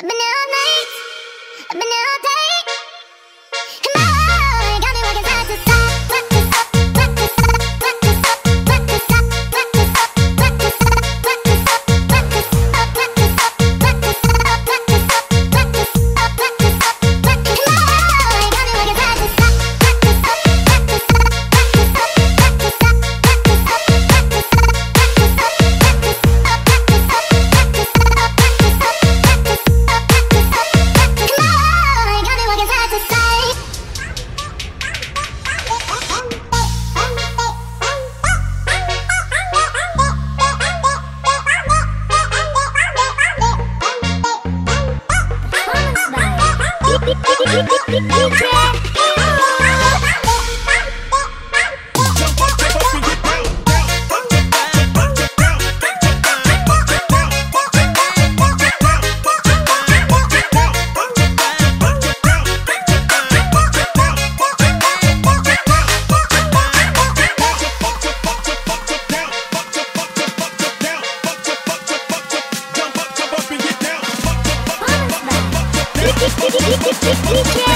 no 一一一一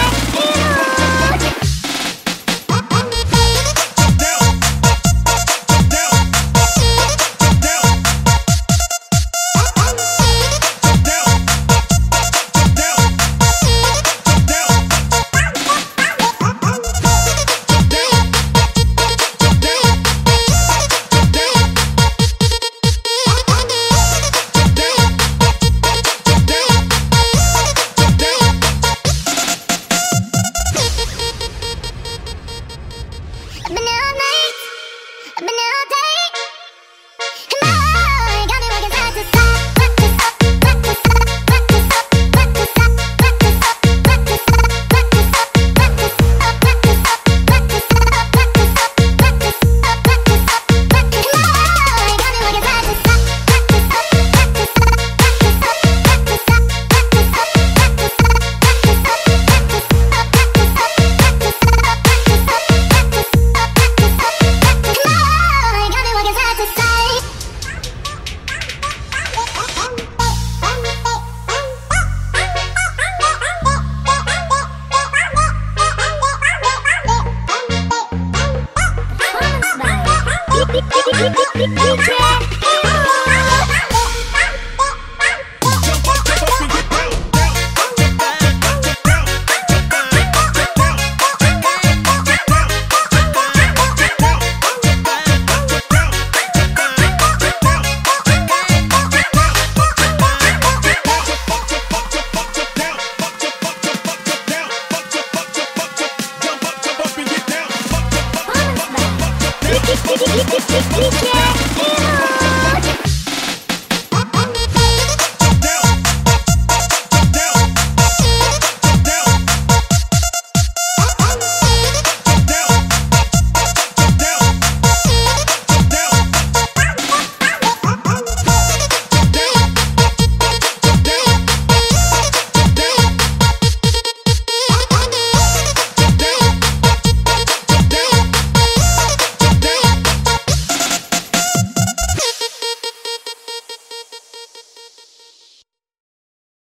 一皮皮 Pichi, pichi.